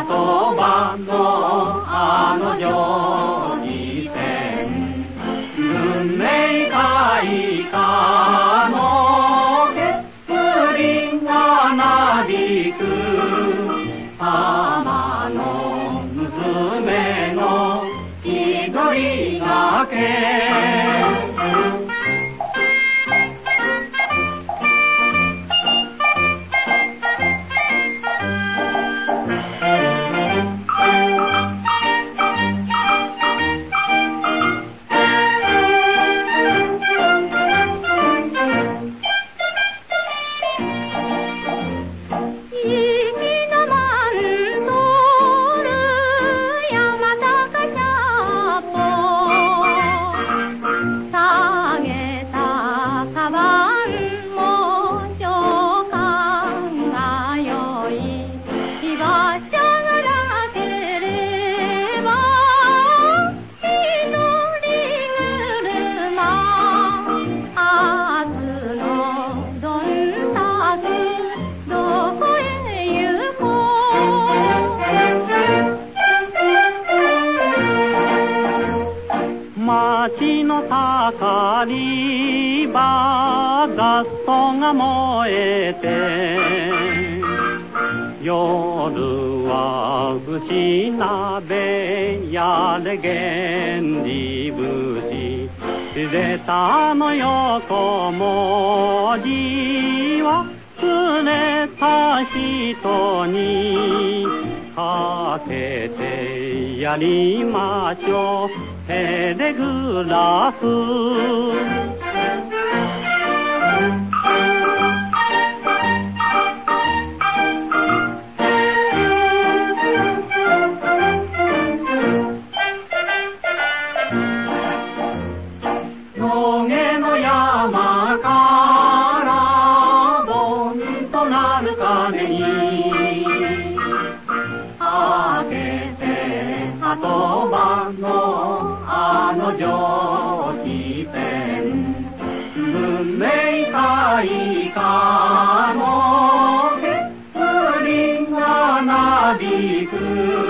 て鳩場のあの上時線文明開化の血輪がなびく浜の娘の千鳥がけ「の盛り場ガストが燃えて夜は節鍋やれ源利節出たの横文字は釣れた人にかけてやりましょう。テレグラス。て鳩場のあの蒸気船文明開化の鉄輪がなびく。